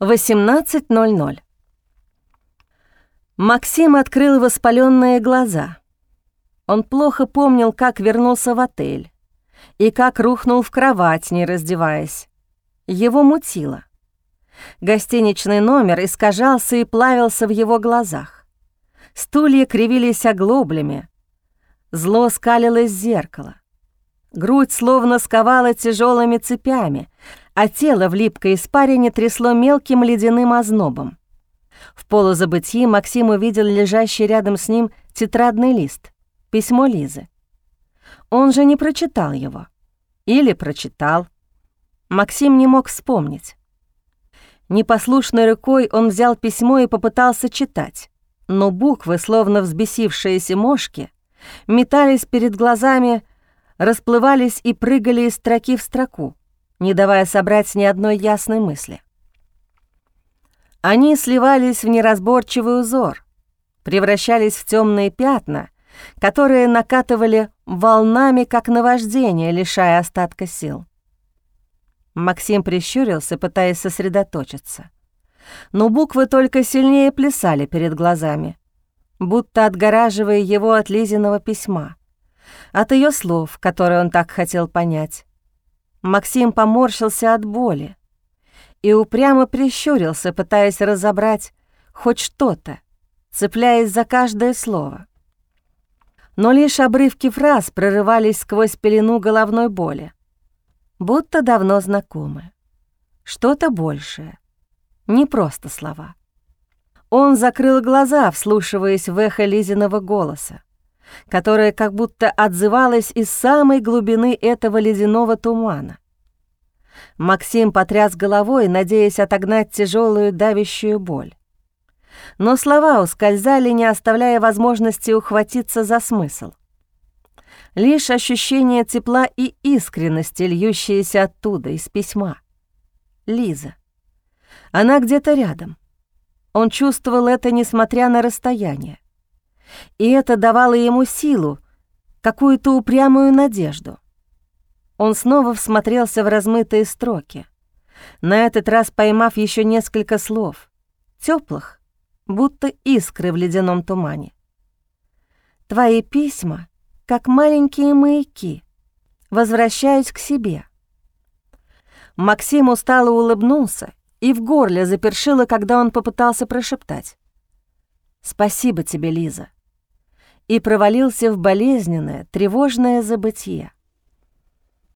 18.00. Максим открыл воспаленные глаза. Он плохо помнил, как вернулся в отель и как рухнул в кровать, не раздеваясь. Его мутило. Гостиничный номер искажался и плавился в его глазах. Стулья кривились оглоблями. Зло скалилось зеркало. Грудь словно сковала тяжелыми цепями, а тело в липкой испарине трясло мелким ледяным ознобом. В полузабытии Максим увидел лежащий рядом с ним тетрадный лист, письмо Лизы. Он же не прочитал его. Или прочитал. Максим не мог вспомнить. Непослушной рукой он взял письмо и попытался читать, но буквы, словно взбесившиеся мошки, метались перед глазами, расплывались и прыгали из строки в строку не давая собрать ни одной ясной мысли. Они сливались в неразборчивый узор, превращались в темные пятна, которые накатывали волнами, как наваждение, лишая остатка сил. Максим прищурился, пытаясь сосредоточиться. Но буквы только сильнее плясали перед глазами, будто отгораживая его от Лизиного письма, от ее слов, которые он так хотел понять. Максим поморщился от боли и упрямо прищурился, пытаясь разобрать хоть что-то, цепляясь за каждое слово. Но лишь обрывки фраз прорывались сквозь пелену головной боли, будто давно знакомы. Что-то большее, не просто слова. Он закрыл глаза, вслушиваясь в эхо Лизиного голоса которая как будто отзывалась из самой глубины этого ледяного тумана. Максим потряс головой, надеясь отогнать тяжелую давящую боль. Но слова ускользали, не оставляя возможности ухватиться за смысл. Лишь ощущение тепла и искренности, льющиеся оттуда, из письма. Лиза. Она где-то рядом. Он чувствовал это, несмотря на расстояние и это давало ему силу, какую-то упрямую надежду. Он снова всмотрелся в размытые строки, на этот раз поймав еще несколько слов, теплых, будто искры в ледяном тумане. «Твои письма, как маленькие маяки, возвращаюсь к себе». Максим устало улыбнулся и в горле запершило, когда он попытался прошептать. «Спасибо тебе, Лиза» и провалился в болезненное, тревожное забытье.